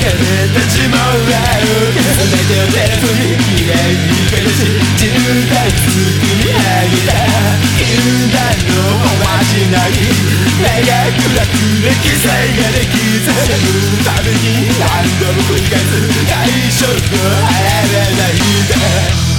れてしまうてを手にりきれに暮し10作り上げた禁断のおまじない長く楽で記載ができずために何度も繰り返す対処と入らないで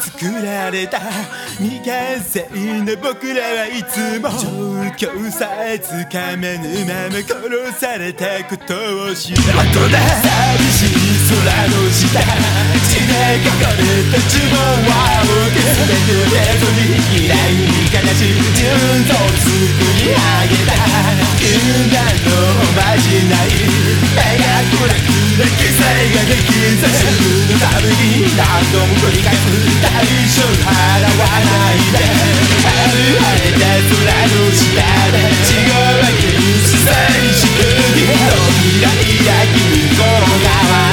作られた。未完成の僕らはいつも。状況さえつかめぬまま殺されたことを知る。あとだ寂しい空の下。血で書かれた呪文は大き全て出ずに嫌いに悲しい純度を作り上げた。禁断のまじないくれくれ奇ができず自分のために何度も繰り返す。大償払わないで晴れた空の下で地獄は禁止戦士君未来や君の側